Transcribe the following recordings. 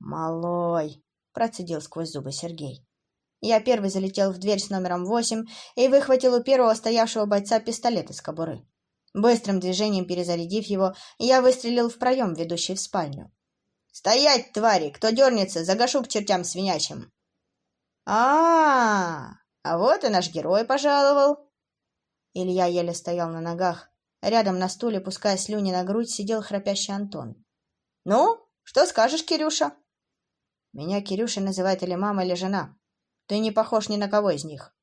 «Малой!» — процедил сквозь зубы Сергей. Я первый залетел в дверь с номером восемь и выхватил у первого стоявшего бойца пистолет из кобуры. Быстрым движением перезарядив его, я выстрелил в проем, ведущий в спальню. «Стоять, твари! Кто дернется, загашу к чертям свинячим!» а, -а, -а, а вот и наш герой пожаловал!» Илья еле стоял на ногах. Рядом на стуле, пуская слюни на грудь, сидел храпящий Антон. «Ну, что скажешь, Кирюша?» «Меня Кирюша называет или мама, или жена. Ты не похож ни на кого из них».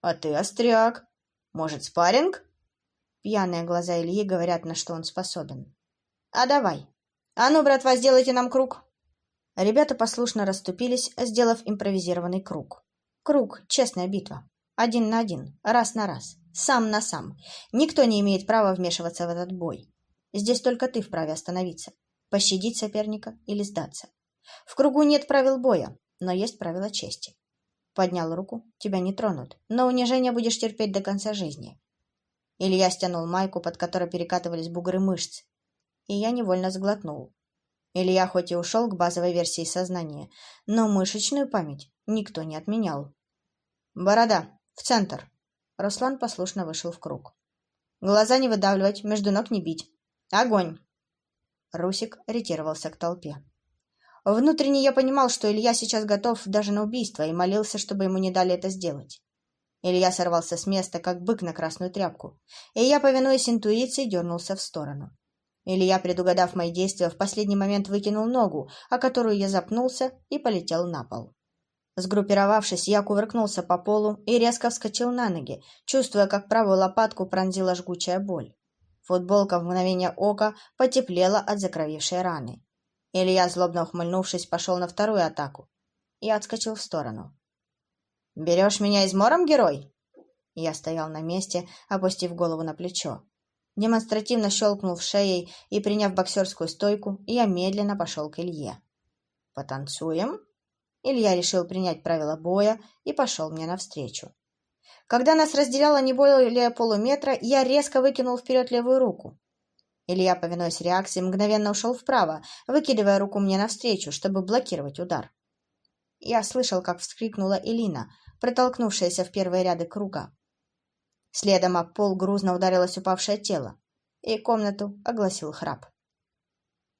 «А ты остряк. Может, спарринг?» Пьяные глаза Ильи говорят, на что он способен. «А давай. А ну, братва, сделайте нам круг!» Ребята послушно расступились, сделав импровизированный круг. Круг — честная битва. Один на один, раз на раз, сам на сам. Никто не имеет права вмешиваться в этот бой. Здесь только ты вправе остановиться, пощадить соперника или сдаться. В кругу нет правил боя, но есть правила чести. Поднял руку, тебя не тронут, но унижение будешь терпеть до конца жизни. Илья стянул майку, под которой перекатывались бугры мышц, и я невольно сглотнул. Илья хоть и ушел к базовой версии сознания, но мышечную память никто не отменял. «Борода, в центр!» Руслан послушно вышел в круг. «Глаза не выдавливать, между ног не бить. Огонь!» Русик ретировался к толпе. Внутренне я понимал, что Илья сейчас готов даже на убийство, и молился, чтобы ему не дали это сделать. Илья сорвался с места, как бык на красную тряпку, и я, повинуясь интуиции, дернулся в сторону. Илья, предугадав мои действия, в последний момент выкинул ногу, о которую я запнулся и полетел на пол. Сгруппировавшись, я кувыркнулся по полу и резко вскочил на ноги, чувствуя, как правую лопатку пронзила жгучая боль. Футболка в мгновение ока потеплела от закровившей раны. Илья, злобно ухмыльнувшись, пошел на вторую атаку. Я отскочил в сторону. «Берешь меня измором, герой?» Я стоял на месте, опустив голову на плечо. Демонстративно щелкнув шеей и, приняв боксерскую стойку, я медленно пошел к Илье. «Потанцуем?» Илья решил принять правила боя и пошел мне навстречу. Когда нас разделяло не более полуметра, я резко выкинул вперед левую руку. Илья, повинуясь реакции, мгновенно ушел вправо, выкидывая руку мне навстречу, чтобы блокировать удар. Я слышал, как вскрикнула Элина, протолкнувшаяся в первые ряды круга. Следом об пол грузно ударилось упавшее тело, и комнату огласил храп.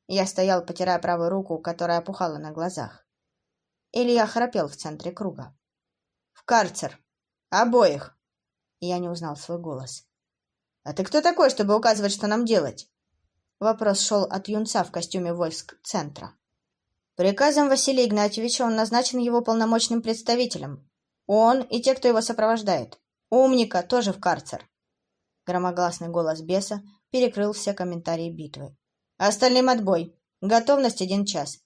Я стоял, потирая правую руку, которая опухала на глазах. Илья храпел в центре круга. «В карцер! Обоих!» Я не узнал свой голос. «А ты кто такой, чтобы указывать, что нам делать?» Вопрос шел от юнца в костюме войск центра. Приказом Василия Игнатьевича он назначен его полномочным представителем. Он и те, кто его сопровождает. Умника тоже в карцер. Громогласный голос беса перекрыл все комментарии битвы. Остальным отбой. Готовность один час.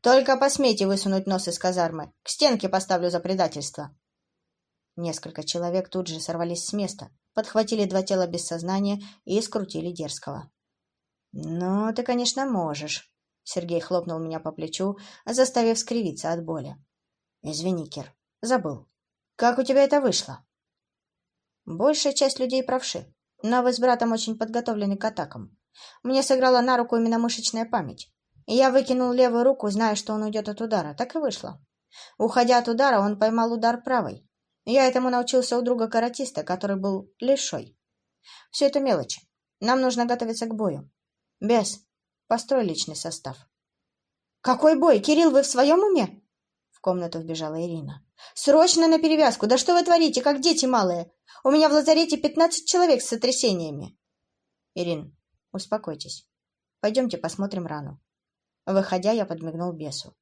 Только посмейте высунуть нос из казармы. К стенке поставлю за предательство. Несколько человек тут же сорвались с места, подхватили два тела без сознания и скрутили дерзкого. «Ну, ты, конечно, можешь», Сергей хлопнул меня по плечу, заставив скривиться от боли. «Извини, Кир, забыл. Как у тебя это вышло?» Большая часть людей правши, но вы с братом очень подготовлены к атакам. Мне сыграла на руку именно мышечная память. Я выкинул левую руку, зная, что он уйдет от удара. Так и вышло. Уходя от удара, он поймал удар правой. Я этому научился у друга-каратиста, который был лишой. Все это мелочи. Нам нужно готовиться к бою. Без, Построй личный состав. «Какой бой? Кирилл, вы в своем уме?» В комнату вбежала Ирина. «Срочно на перевязку! Да что вы творите, как дети малые! У меня в лазарете пятнадцать человек с сотрясениями!» «Ирин, успокойтесь. Пойдемте посмотрим рану». Выходя, я подмигнул бесу.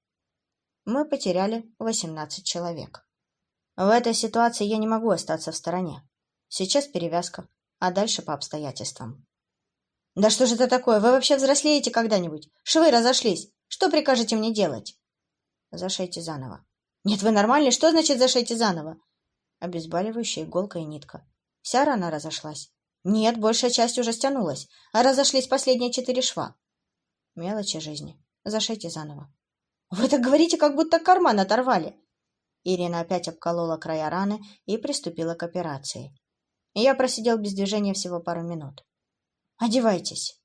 Мы потеряли восемнадцать человек. В этой ситуации я не могу остаться в стороне. Сейчас перевязка, а дальше по обстоятельствам. «Да что же это такое? Вы вообще взрослеете когда-нибудь? Швы разошлись. Что прикажете мне делать?» «Зашейте заново». «Нет, вы нормальный? Что значит зашейте заново?» Обезболивающая иголка и нитка. Вся рана разошлась. «Нет, большая часть уже стянулась, а разошлись последние четыре шва». «Мелочи жизни. Зашейте заново». «Вы так говорите, как будто карман оторвали». Ирина опять обколола края раны и приступила к операции. Я просидел без движения всего пару минут. «Одевайтесь».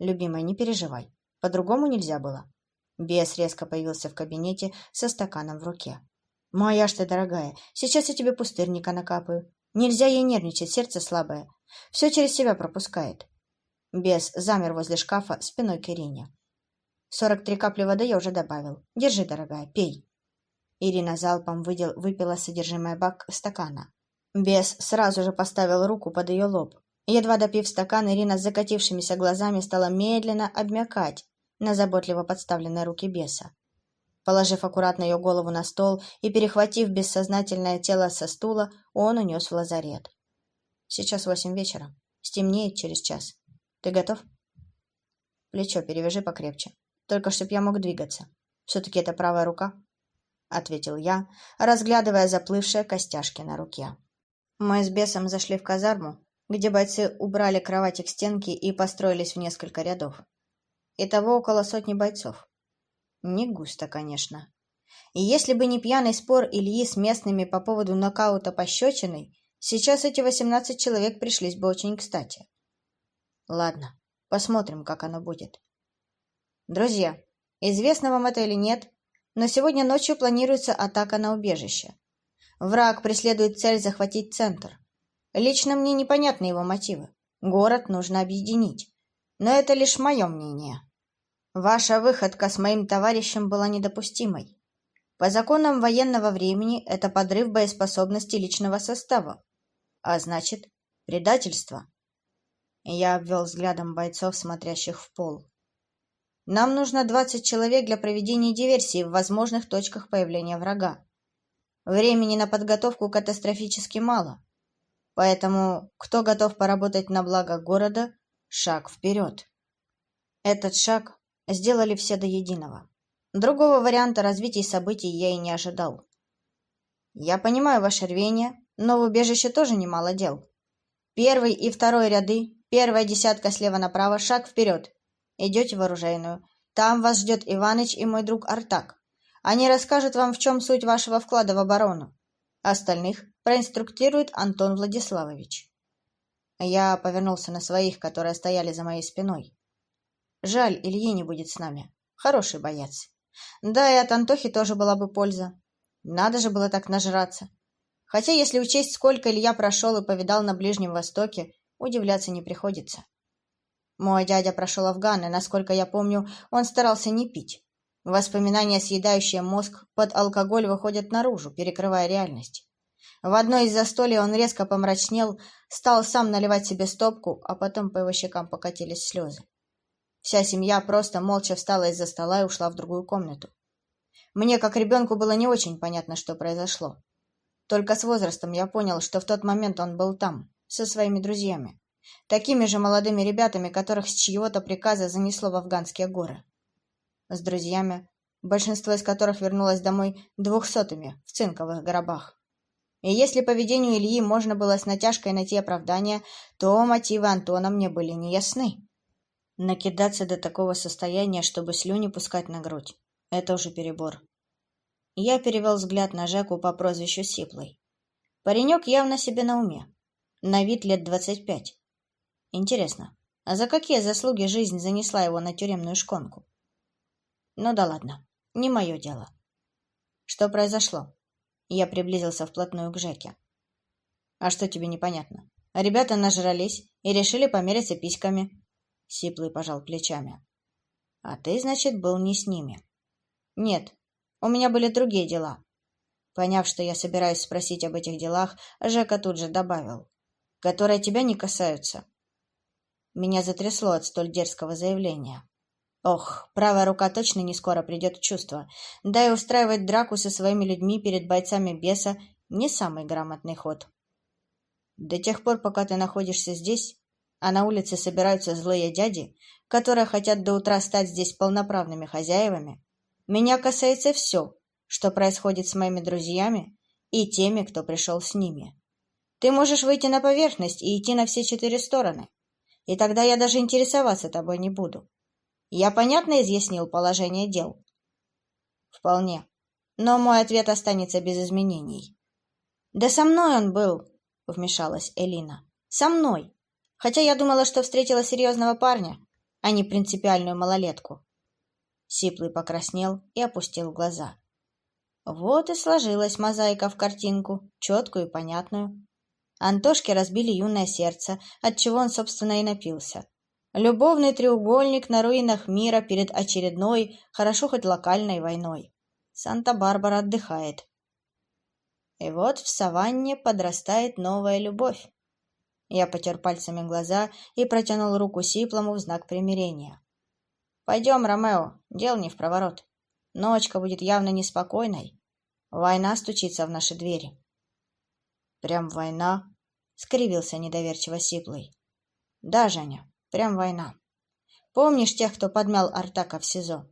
«Любимая, не переживай. По-другому нельзя было». Бес резко появился в кабинете со стаканом в руке. «Моя ж ты, дорогая, сейчас я тебе пустырника накапаю. Нельзя ей нервничать, сердце слабое. Все через себя пропускает». Бес замер возле шкафа спиной к Ирине. «Сорок три капли воды я уже добавил. Держи, дорогая, пей». Ирина залпом выдел, выпила содержимое бак стакана. Бес сразу же поставил руку под ее лоб. Едва допив стакан, Ирина с закатившимися глазами стала медленно обмякать на заботливо подставленной руки беса. Положив аккуратно ее голову на стол и перехватив бессознательное тело со стула, он унес в лазарет. Сейчас восемь вечера. Стемнеет через час. Ты готов? Плечо перевяжи покрепче. Только чтоб я мог двигаться. Все-таки это правая рука. — ответил я, разглядывая заплывшие костяшки на руке. Мы с бесом зашли в казарму, где бойцы убрали кровати к стенке и построились в несколько рядов. Итого около сотни бойцов. Не густо, конечно. И если бы не пьяный спор Ильи с местными по поводу нокаута пощечиной, сейчас эти восемнадцать человек пришлись бы очень кстати. Ладно, посмотрим, как оно будет. Друзья, известно вам это или нет, но сегодня ночью планируется атака на убежище. Враг преследует цель захватить центр. Лично мне непонятны его мотивы. Город нужно объединить. Но это лишь мое мнение. Ваша выходка с моим товарищем была недопустимой. По законам военного времени это подрыв боеспособности личного состава. А значит, предательство. Я обвел взглядом бойцов, смотрящих в пол. Нам нужно 20 человек для проведения диверсии в возможных точках появления врага. Времени на подготовку катастрофически мало. Поэтому, кто готов поработать на благо города, шаг вперед. Этот шаг сделали все до единого. Другого варианта развития событий я и не ожидал. Я понимаю ваше рвение, но в убежище тоже немало дел. Первый и второй ряды, первая десятка слева направо, шаг вперед. Идете в оружейную. Там вас ждет Иваныч и мой друг Артак. Они расскажут вам, в чем суть вашего вклада в оборону. Остальных проинструктирует Антон Владиславович. Я повернулся на своих, которые стояли за моей спиной. Жаль, Ильи не будет с нами. Хороший боец. Да, и от Антохи тоже была бы польза. Надо же было так нажраться. Хотя, если учесть, сколько Илья прошел и повидал на Ближнем Востоке, удивляться не приходится. Мой дядя прошел Афган, и, насколько я помню, он старался не пить. Воспоминания, съедающие мозг под алкоголь, выходят наружу, перекрывая реальность. В одной из застолий он резко помрачнел, стал сам наливать себе стопку, а потом по его щекам покатились слезы. Вся семья просто молча встала из-за стола и ушла в другую комнату. Мне, как ребенку, было не очень понятно, что произошло. Только с возрастом я понял, что в тот момент он был там, со своими друзьями. Такими же молодыми ребятами, которых с чьего-то приказа занесло в афганские горы. С друзьями, большинство из которых вернулось домой двухсотыми в цинковых гробах. И если поведению Ильи можно было с натяжкой найти оправдание, то мотивы Антона мне были неясны. Накидаться до такого состояния, чтобы слюни пускать на грудь — это уже перебор. Я перевел взгляд на Жеку по прозвищу Сиплый. Паренек явно себе на уме. На вид лет двадцать пять. Интересно, а за какие заслуги жизнь занесла его на тюремную шконку? Ну да ладно, не мое дело. Что произошло? Я приблизился вплотную к Жеке. А что тебе непонятно? Ребята нажрались и решили помериться письками. Сиплый пожал плечами. А ты, значит, был не с ними? Нет, у меня были другие дела. Поняв, что я собираюсь спросить об этих делах, Жека тут же добавил. Которые тебя не касаются. Меня затрясло от столь дерзкого заявления. Ох, правая рука точно не скоро придет в чувство. Да и устраивать драку со своими людьми перед бойцами беса не самый грамотный ход. До тех пор, пока ты находишься здесь, а на улице собираются злые дяди, которые хотят до утра стать здесь полноправными хозяевами, меня касается все, что происходит с моими друзьями и теми, кто пришел с ними. Ты можешь выйти на поверхность и идти на все четыре стороны и тогда я даже интересоваться тобой не буду. Я понятно изъяснил положение дел? Вполне. Но мой ответ останется без изменений. Да со мной он был, вмешалась Элина. Со мной. Хотя я думала, что встретила серьезного парня, а не принципиальную малолетку. Сиплый покраснел и опустил глаза. Вот и сложилась мозаика в картинку, четкую и понятную. Антошке разбили юное сердце, от чего он, собственно, и напился. Любовный треугольник на руинах мира перед очередной, хорошо хоть локальной войной. Санта-Барбара отдыхает. И вот в саванне подрастает новая любовь. Я потер пальцами глаза и протянул руку Сиплому в знак примирения. «Пойдем, Ромео, дел не в проворот. Ночка будет явно неспокойной. Война стучится в наши двери». «Прям война?» — скривился недоверчиво Сиплый. «Да, Женя, прям война. Помнишь тех, кто подмял Артака в СИЗО?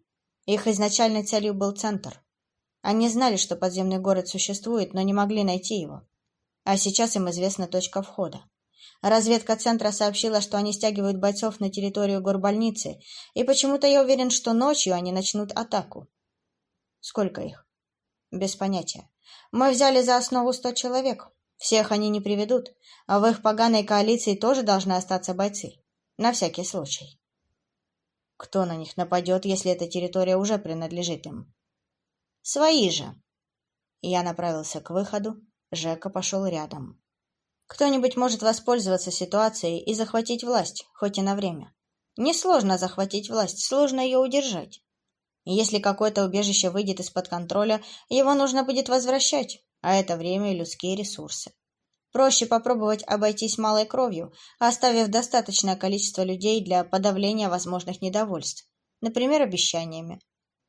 Их изначальной целью был центр. Они знали, что подземный город существует, но не могли найти его. А сейчас им известна точка входа. Разведка центра сообщила, что они стягивают бойцов на территорию горбольницы, и почему-то я уверен, что ночью они начнут атаку. Сколько их? Без понятия. Мы взяли за основу сто человек. Всех они не приведут, а в их поганой коалиции тоже должны остаться бойцы. На всякий случай. Кто на них нападет, если эта территория уже принадлежит им? Свои же. Я направился к выходу, Жека пошел рядом. Кто-нибудь может воспользоваться ситуацией и захватить власть, хоть и на время. Несложно захватить власть, сложно ее удержать. Если какое-то убежище выйдет из-под контроля, его нужно будет возвращать, а это время и людские ресурсы. Проще попробовать обойтись малой кровью, оставив достаточное количество людей для подавления возможных недовольств, например, обещаниями.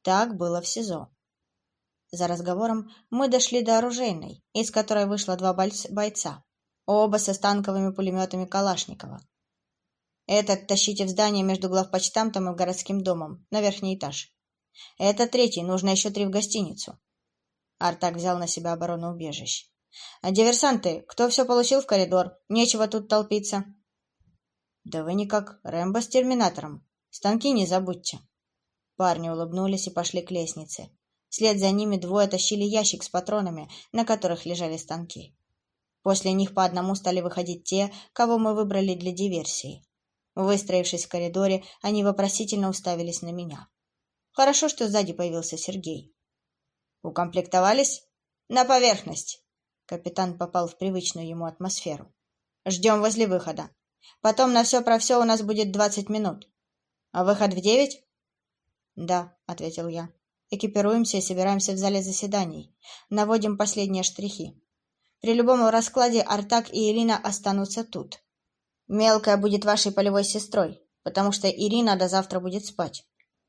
Так было в СИЗО. За разговором мы дошли до оружейной, из которой вышло два бойца оба со станковыми пулеметами Калашникова. Этот тащите в здание между главпочтамтом и городским домом, на верхний этаж. Это третий, нужно еще три в гостиницу. Артак взял на себя оборону убежищ. А диверсанты, кто все получил в коридор? Нечего тут толпиться. Да вы никак Рэмбо с терминатором. Станки не забудьте. Парни улыбнулись и пошли к лестнице. Вслед за ними двое тащили ящик с патронами, на которых лежали станки. После них по одному стали выходить те, кого мы выбрали для диверсии. Выстроившись в коридоре, они вопросительно уставились на меня. Хорошо, что сзади появился Сергей. «Укомплектовались?» «На поверхность!» Капитан попал в привычную ему атмосферу. «Ждем возле выхода. Потом на все про все у нас будет двадцать минут. А выход в девять?» «Да», — ответил я. «Экипируемся и собираемся в зале заседаний. Наводим последние штрихи. При любом раскладе Артак и Ирина останутся тут. Мелкая будет вашей полевой сестрой, потому что Ирина до завтра будет спать.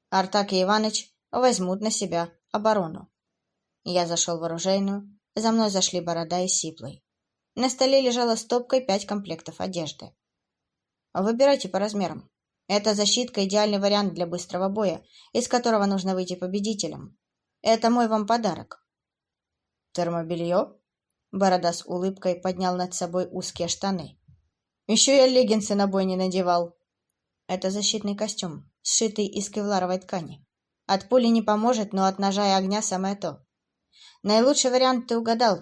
Артак и Иваныч возьмут на себя оборону. Я зашел в оружейную, за мной зашли Борода и Сиплый. На столе лежала стопкой пять комплектов одежды. Выбирайте по размерам. Эта защитка – идеальный вариант для быстрого боя, из которого нужно выйти победителем. Это мой вам подарок. Термобелье? Борода с улыбкой поднял над собой узкие штаны. «Еще я леггинсы на бой не надевал». Это защитный костюм, сшитый из кевларовой ткани. От пули не поможет, но от ножа и огня самое то. Наилучший вариант ты угадал.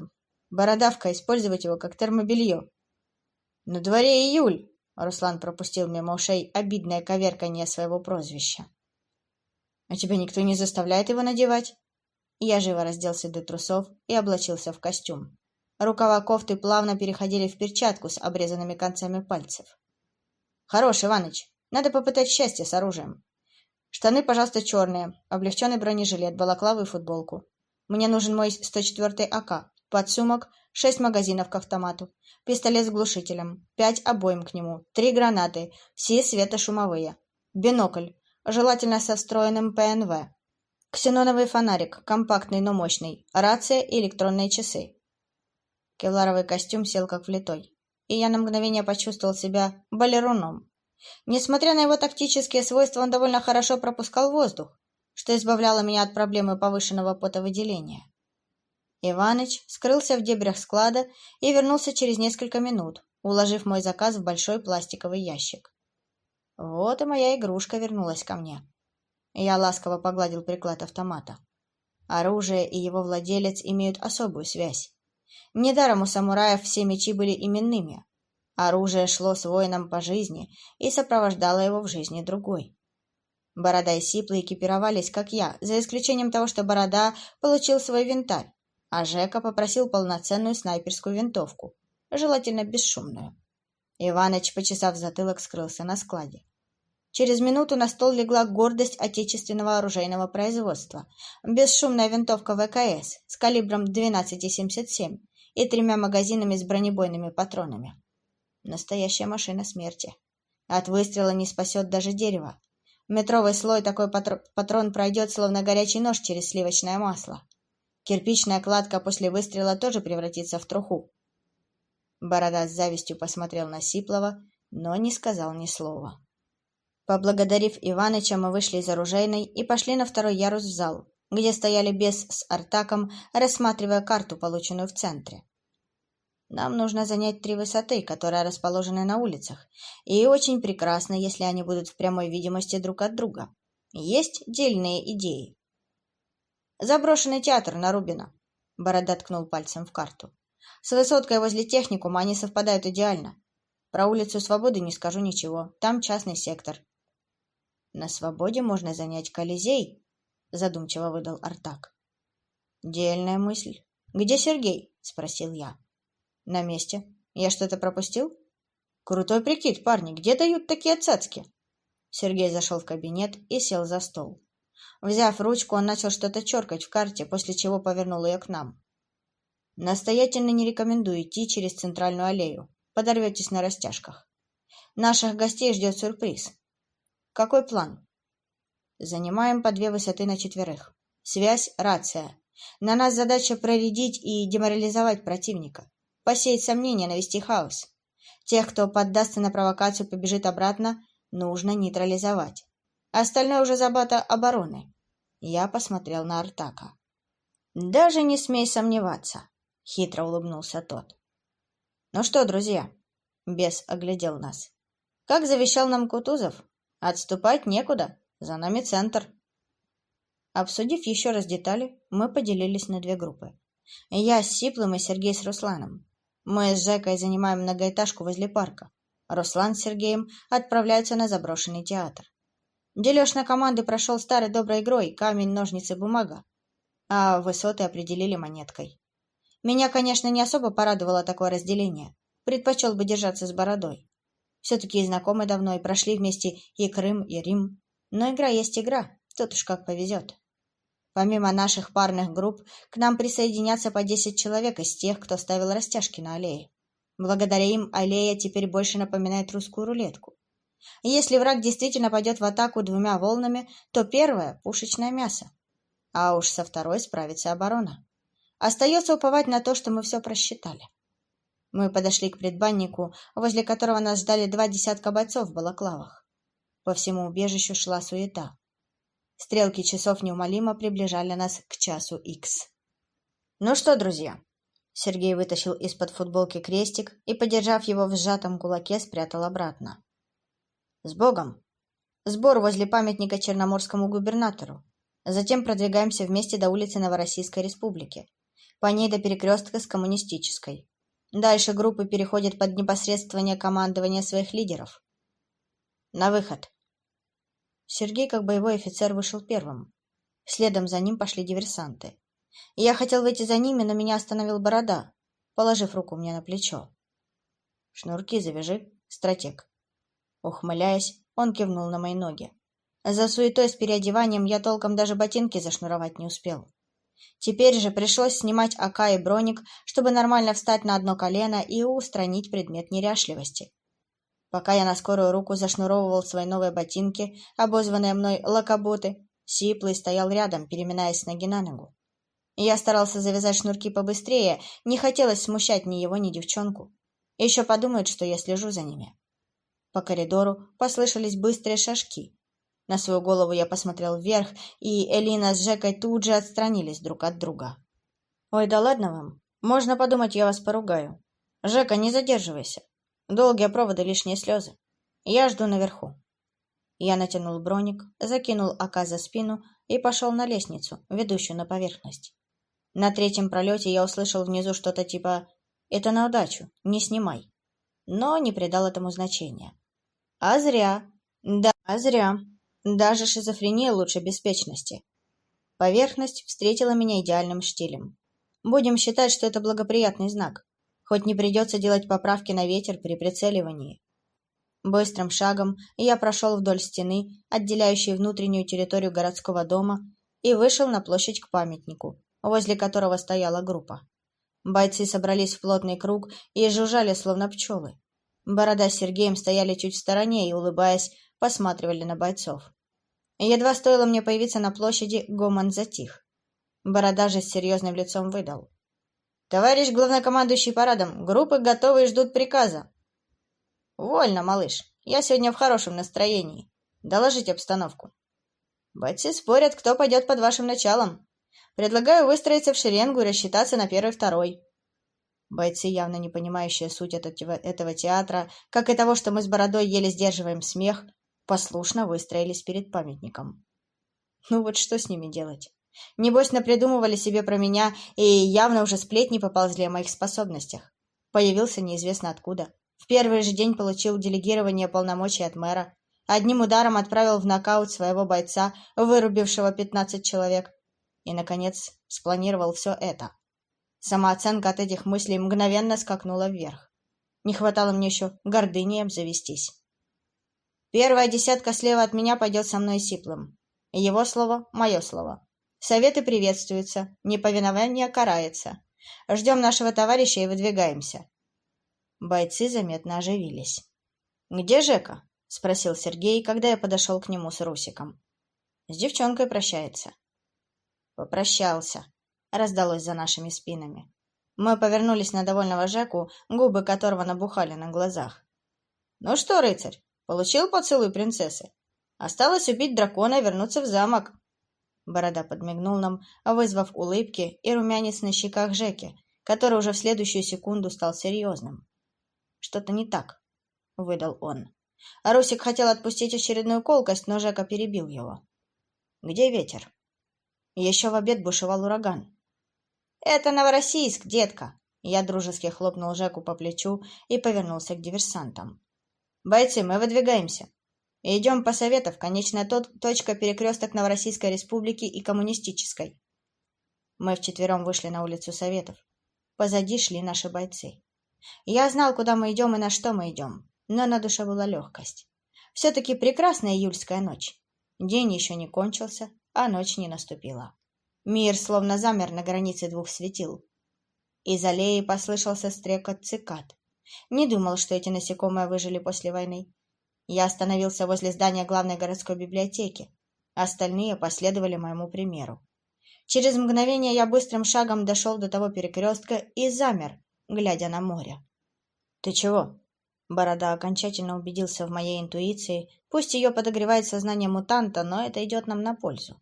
Бородавка, использовать его как термобелье. На дворе июль, Руслан пропустил мимо ушей обидное коверканье своего прозвища. А тебя никто не заставляет его надевать? Я живо разделся до трусов и облачился в костюм. Рукава кофты плавно переходили в перчатку с обрезанными концами пальцев. «Хорош, Иваныч. Надо попытать счастье с оружием. Штаны, пожалуйста, черные, облегченный бронежилет, балаклаву и футболку. Мне нужен мой 104-й АК, подсумок, шесть магазинов к автомату, пистолет с глушителем, пять обоим к нему, три гранаты, все светошумовые, бинокль, желательно со встроенным ПНВ, ксеноновый фонарик, компактный, но мощный, рация и электронные часы. Кевларовый костюм сел как влитой, и я на мгновение почувствовал себя балеруном. Несмотря на его тактические свойства, он довольно хорошо пропускал воздух, что избавляло меня от проблемы повышенного потовыделения. Иваныч скрылся в дебрях склада и вернулся через несколько минут, уложив мой заказ в большой пластиковый ящик. Вот и моя игрушка вернулась ко мне. Я ласково погладил приклад автомата. Оружие и его владелец имеют особую связь. Недаром у самураев все мечи были именными. Оружие шло с воином по жизни и сопровождало его в жизни другой. Борода и Сиплы экипировались, как я, за исключением того, что Борода получил свой винтарь, а Жека попросил полноценную снайперскую винтовку, желательно бесшумную. Иваныч, почесав затылок, скрылся на складе. Через минуту на стол легла гордость отечественного оружейного производства. Бесшумная винтовка ВКС с калибром 12,77 и тремя магазинами с бронебойными патронами. Настоящая машина смерти. От выстрела не спасет даже дерево. Метровый слой такой патрон пройдет, словно горячий нож через сливочное масло. Кирпичная кладка после выстрела тоже превратится в труху. Борода с завистью посмотрел на Сиплова, но не сказал ни слова. Поблагодарив Иваныча, мы вышли из оружейной и пошли на второй ярус в зал, где стояли бес с Артаком, рассматривая карту, полученную в центре. Нам нужно занять три высоты, которые расположены на улицах, и очень прекрасно, если они будут в прямой видимости друг от друга. Есть дельные идеи. Заброшенный театр на Рубина. Борода ткнул пальцем в карту. С высоткой возле техникума они совпадают идеально. Про улицу Свободы не скажу ничего. Там частный сектор. На Свободе можно занять Колизей, задумчиво выдал Артак. Дельная мысль. Где Сергей? спросил я. На месте. Я что-то пропустил? Крутой прикид, парни. Где дают такие цацки? Сергей зашел в кабинет и сел за стол. Взяв ручку, он начал что-то черкать в карте, после чего повернул ее к нам. Настоятельно не рекомендую идти через центральную аллею. Подорветесь на растяжках. Наших гостей ждет сюрприз. Какой план? Занимаем по две высоты на четверых. Связь, рация. На нас задача проредить и деморализовать противника посеять сомнения, навести хаос. Тех, кто поддастся на провокацию, побежит обратно, нужно нейтрализовать. Остальное уже забата обороны. Я посмотрел на Артака. «Даже не смей сомневаться», — хитро улыбнулся тот. «Ну что, друзья?» — бес оглядел нас. «Как завещал нам Кутузов? Отступать некуда, за нами центр». Обсудив еще раз детали, мы поделились на две группы. Я с Сиплым и Сергей с Русланом. Мы с Жекой занимаем многоэтажку возле парка. Руслан с Сергеем отправляются на заброшенный театр. Дележ на команды прошел старой доброй игрой камень, ножницы, бумага, а высоты определили монеткой. Меня, конечно, не особо порадовало такое разделение. Предпочел бы держаться с бородой. Все-таки знакомы давно и прошли вместе и Крым, и Рим. Но игра есть игра, тут уж как повезет. Помимо наших парных групп, к нам присоединятся по 10 человек из тех, кто ставил растяжки на аллее. Благодаря им аллея теперь больше напоминает русскую рулетку. Если враг действительно пойдет в атаку двумя волнами, то первое – пушечное мясо. А уж со второй справится оборона. Остается уповать на то, что мы все просчитали. Мы подошли к предбаннику, возле которого нас ждали два десятка бойцов в балаклавах. По всему убежищу шла суета. Стрелки часов неумолимо приближали нас к часу икс. «Ну что, друзья?» Сергей вытащил из-под футболки крестик и, подержав его в сжатом кулаке, спрятал обратно. «С Богом!» Сбор возле памятника Черноморскому губернатору. Затем продвигаемся вместе до улицы Новороссийской Республики. По ней до перекрестка с Коммунистической. Дальше группы переходят под непосредствование командования своих лидеров. На выход. Сергей, как боевой офицер, вышел первым. Следом за ним пошли диверсанты. Я хотел выйти за ними, но меня остановил Борода, положив руку мне на плечо. «Шнурки завяжи, стратег». Ухмыляясь, он кивнул на мои ноги. За суетой с переодеванием я толком даже ботинки зашнуровать не успел. Теперь же пришлось снимать АК и броник, чтобы нормально встать на одно колено и устранить предмет неряшливости. Пока я на скорую руку зашнуровывал свои новые ботинки, обозванные мной лакоботы, Сиплый стоял рядом, переминаясь с ноги на ногу. Я старался завязать шнурки побыстрее, не хотелось смущать ни его, ни девчонку. Еще подумают, что я слежу за ними. По коридору послышались быстрые шажки. На свою голову я посмотрел вверх, и Элина с Жекой тут же отстранились друг от друга. «Ой, да ладно вам. Можно подумать, я вас поругаю. Жека, не задерживайся. Долгие проводы, лишние слезы. Я жду наверху. Я натянул броник, закинул АК за спину и пошел на лестницу, ведущую на поверхность. На третьем пролете я услышал внизу что-то типа «Это на удачу, не снимай». Но не придал этому значения. А зря. Да, а зря. Даже шизофрения лучше беспечности. Поверхность встретила меня идеальным штилем. Будем считать, что это благоприятный знак. Хоть не придется делать поправки на ветер при прицеливании. Быстрым шагом я прошел вдоль стены, отделяющей внутреннюю территорию городского дома, и вышел на площадь к памятнику, возле которого стояла группа. Бойцы собрались в плотный круг и жужжали, словно пчелы. Борода с Сергеем стояли чуть в стороне и, улыбаясь, посматривали на бойцов. Едва стоило мне появиться на площади, гомон затих. Борода же с серьезным лицом выдал. «Товарищ главнокомандующий парадом, группы готовы и ждут приказа». «Вольно, малыш. Я сегодня в хорошем настроении. Доложить обстановку». «Бойцы спорят, кто пойдет под вашим началом. Предлагаю выстроиться в шеренгу и рассчитаться на первый-второй». Бойцы, явно не понимающие суть этого, театра, как и того, что мы с Бородой еле сдерживаем смех, послушно выстроились перед памятником. Ну вот что с ними делать? Небось, напридумывали себе про меня, и явно уже сплетни поползли о моих способностях. Появился неизвестно откуда. В первый же день получил делегирование полномочий от мэра. Одним ударом отправил в нокаут своего бойца, вырубившего пятнадцать человек. И, наконец, спланировал все это. Самооценка от этих мыслей мгновенно скакнула вверх. Не хватало мне еще гордыней обзавестись. Первая десятка слева от меня пойдет со мной сиплым. Его слово — мое слово. Советы приветствуются, неповиновение карается. Ждем нашего товарища и выдвигаемся. Бойцы заметно оживились. «Где Жека?» — спросил Сергей, когда я подошел к нему с Русиком. «С девчонкой прощается». «Попрощался», — раздалось за нашими спинами. Мы повернулись на довольного Жеку, губы которого набухали на глазах. «Ну что, рыцарь, Получил поцелуй принцессы. Осталось убить дракона и вернуться в замок. Борода подмигнул нам, вызвав улыбки и румянец на щеках Жеки, который уже в следующую секунду стал серьезным. «Что-то не так», — выдал он. Русик хотел отпустить очередную колкость, но Жека перебил его. «Где ветер?» Еще в обед бушевал ураган. «Это Новороссийск, детка!» Я дружески хлопнул Жеку по плечу и повернулся к диверсантам. «Бойцы, мы выдвигаемся. Идем по советов, конечная тот, точка перекресток Новороссийской Республики и Коммунистической». Мы вчетвером вышли на улицу Советов. Позади шли наши бойцы. Я знал, куда мы идем и на что мы идем, но на душе была легкость. Все-таки прекрасная июльская ночь. День еще не кончился, а ночь не наступила. Мир словно замер на границе двух светил. Из аллеи послышался стрекот цикад. Не думал, что эти насекомые выжили после войны. Я остановился возле здания главной городской библиотеки. Остальные последовали моему примеру. Через мгновение я быстрым шагом дошел до того перекрестка и замер, глядя на море. «Ты чего?» Борода окончательно убедился в моей интуиции. Пусть ее подогревает сознание мутанта, но это идет нам на пользу.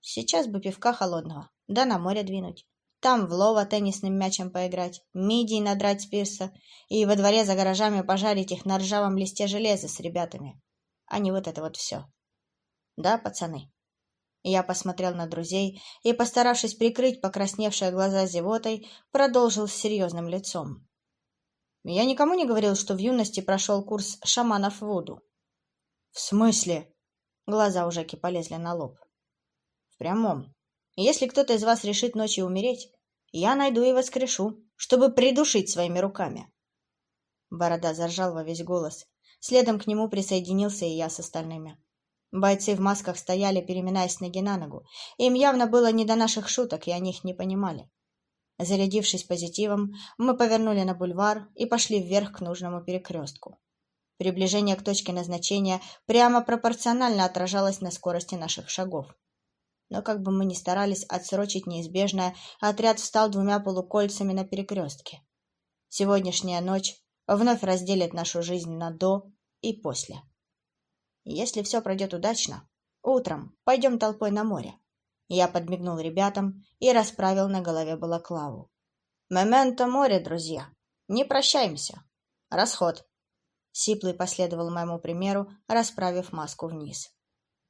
Сейчас бы пивка холодного, да на море двинуть. Там в лово теннисным мячем поиграть, мидий надрать с пирса и во дворе за гаражами пожарить их на ржавом листе железа с ребятами. А не вот это вот все. Да, пацаны? Я посмотрел на друзей и, постаравшись прикрыть покрасневшие глаза зевотой, продолжил с серьезным лицом. Я никому не говорил, что в юности прошел курс шаманов Вуду. — В смысле? Глаза у полезли на лоб. — В прямом. Если кто-то из вас решит ночью умереть, я найду и воскрешу, чтобы придушить своими руками. Борода заржал во весь голос. Следом к нему присоединился и я с остальными. Бойцы в масках стояли, переминаясь ноги на ногу. Им явно было не до наших шуток, и они их не понимали. Зарядившись позитивом, мы повернули на бульвар и пошли вверх к нужному перекрестку. Приближение к точке назначения прямо пропорционально отражалось на скорости наших шагов. Но как бы мы ни старались отсрочить неизбежное, отряд встал двумя полукольцами на перекрестке. Сегодняшняя ночь вновь разделит нашу жизнь на «до» и «после». Если все пройдет удачно, утром пойдем толпой на море. Я подмигнул ребятам и расправил на голове балаклаву. «Мементо море, друзья! Не прощаемся! Расход!» Сиплый последовал моему примеру, расправив маску вниз.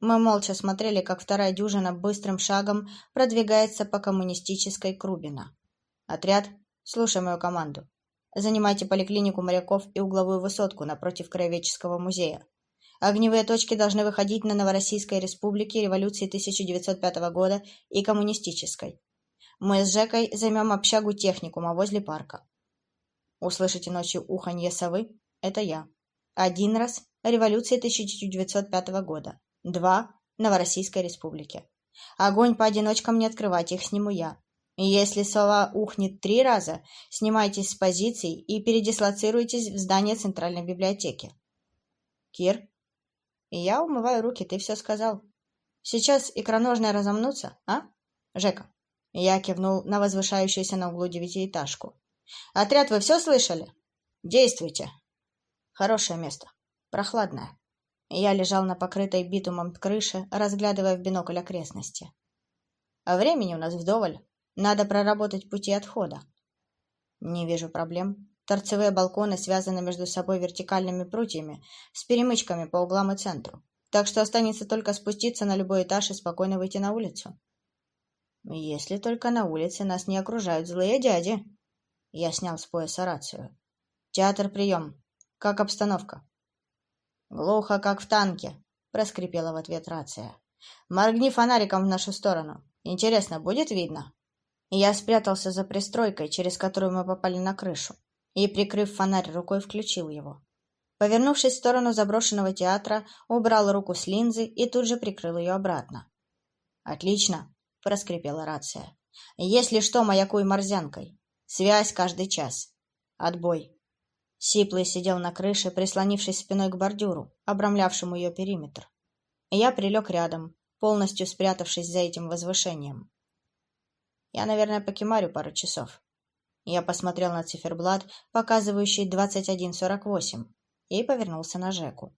Мы молча смотрели, как вторая дюжина быстрым шагом продвигается по коммунистической Крубина. «Отряд, слушай мою команду. Занимайте поликлинику моряков и угловую высотку напротив Краеведческого музея. Огневые точки должны выходить на Новороссийской республике революции 1905 года и коммунистической. Мы с Жекой займем общагу техникума возле парка. Услышите ночью уханье совы – это я. Один раз – революция 1905 года. Два – Новороссийской республики. Огонь по одиночкам не открывать, их сниму я. Если сова ухнет три раза, снимайтесь с позиций и передислоцируйтесь в здание Центральной библиотеки. Кир? Я умываю руки, ты все сказал. Сейчас икроножные разомнутся, а? Жека. Я кивнул на возвышающуюся на углу девятиэтажку. Отряд, вы все слышали? Действуйте. Хорошее место. Прохладное. Я лежал на покрытой битумом крыше, разглядывая в бинокль окрестности. А времени у нас вдоволь. Надо проработать пути отхода. Не вижу проблем. Торцевые балконы связаны между собой вертикальными прутьями с перемычками по углам и центру. Так что останется только спуститься на любой этаж и спокойно выйти на улицу. Если только на улице нас не окружают злые дяди. Я снял с пояса рацию. Театр, прием. Как обстановка? Глухо, как в танке, проскрипела в ответ рация. Моргни фонариком в нашу сторону. Интересно, будет видно? Я спрятался за пристройкой, через которую мы попали на крышу, и, прикрыв фонарь рукой, включил его. Повернувшись в сторону заброшенного театра, убрал руку с линзы и тут же прикрыл ее обратно. «Отлично!» — проскрипела рация. «Если что, маякуй морзянкой. Связь каждый час. Отбой!» Сиплый сидел на крыше, прислонившись спиной к бордюру, обрамлявшему ее периметр. Я прилег рядом, полностью спрятавшись за этим возвышением. Я, наверное, покемарю пару часов. Я посмотрел на циферблат, показывающий 21.48, и повернулся на Жеку.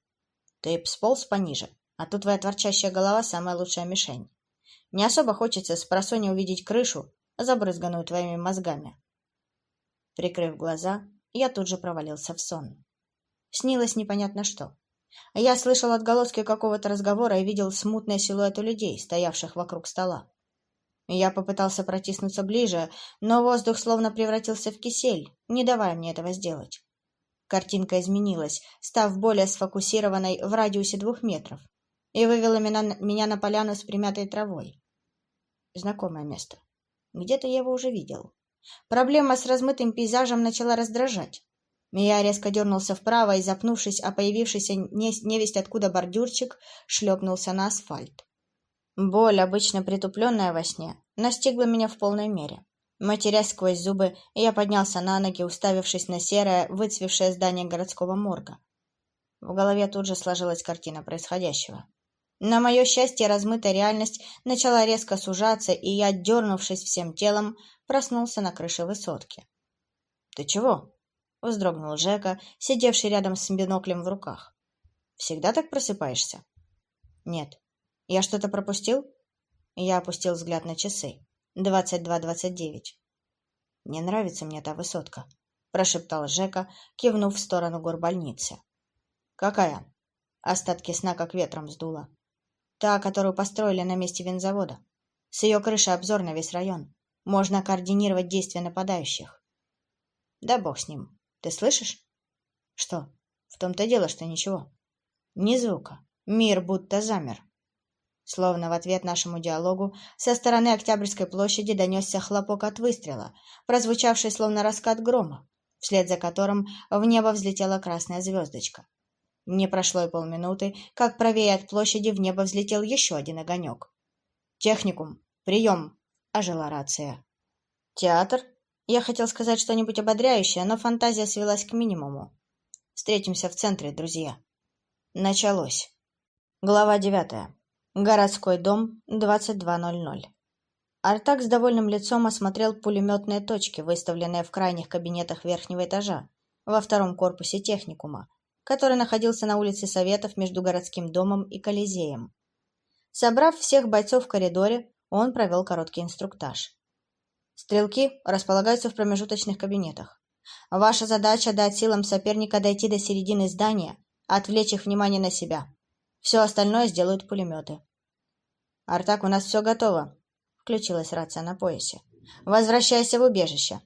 Ты сполз пониже, а тут твоя творчащая голова самая лучшая мишень. Не особо хочется с просони увидеть крышу, забрызганную твоими мозгами. Прикрыв глаза, я тут же провалился в сон. Снилось непонятно что. Я слышал отголоски какого-то разговора и видел смутные силуэты людей, стоявших вокруг стола. Я попытался протиснуться ближе, но воздух словно превратился в кисель, не давая мне этого сделать. Картинка изменилась, став более сфокусированной в радиусе двух метров, и вывела меня, меня на поляну с примятой травой. Знакомое место. Где-то я его уже видел. Проблема с размытым пейзажем начала раздражать. Я резко дернулся вправо и, запнувшись о появившийся невесть откуда бордюрчик, шлепнулся на асфальт. Боль, обычно притупленная во сне, настигла меня в полной мере. Матерясь сквозь зубы, я поднялся на ноги, уставившись на серое, выцвевшее здание городского морга. В голове тут же сложилась картина происходящего. На мое счастье, размытая реальность начала резко сужаться, и я, дернувшись всем телом, проснулся на крыше высотки. — Ты чего? — вздрогнул Жека, сидевший рядом с биноклем в руках. — Всегда так просыпаешься? — Нет. Я что-то пропустил? Я опустил взгляд на часы. Двадцать два двадцать девять. Не нравится мне та высотка, прошептал Жека, кивнув в сторону горбольницы. Какая? Остатки сна как ветром сдуло. Та, которую построили на месте винзавода. С ее крыши обзор на весь район. Можно координировать действия нападающих. Да бог с ним. Ты слышишь? Что? В том-то дело, что ничего. Ни звука. Мир будто замер. Словно в ответ нашему диалогу со стороны Октябрьской площади донесся хлопок от выстрела, прозвучавший словно раскат грома, вслед за которым в небо взлетела красная звездочка. Не прошло и полминуты, как правее от площади в небо взлетел еще один огонек. «Техникум! Прием!» — ожила рация. «Театр?» Я хотел сказать что-нибудь ободряющее, но фантазия свелась к минимуму. Встретимся в центре, друзья. Началось. Глава девятая. Городской дом, 22.00. Артак с довольным лицом осмотрел пулеметные точки, выставленные в крайних кабинетах верхнего этажа, во втором корпусе техникума, который находился на улице Советов между городским домом и Колизеем. Собрав всех бойцов в коридоре, он провел короткий инструктаж. Стрелки располагаются в промежуточных кабинетах. Ваша задача – дать силам соперника дойти до середины здания, отвлечь их внимание на себя. Все остальное сделают пулеметы. «Артак, у нас все готово», — включилась рация на поясе. «Возвращайся в убежище.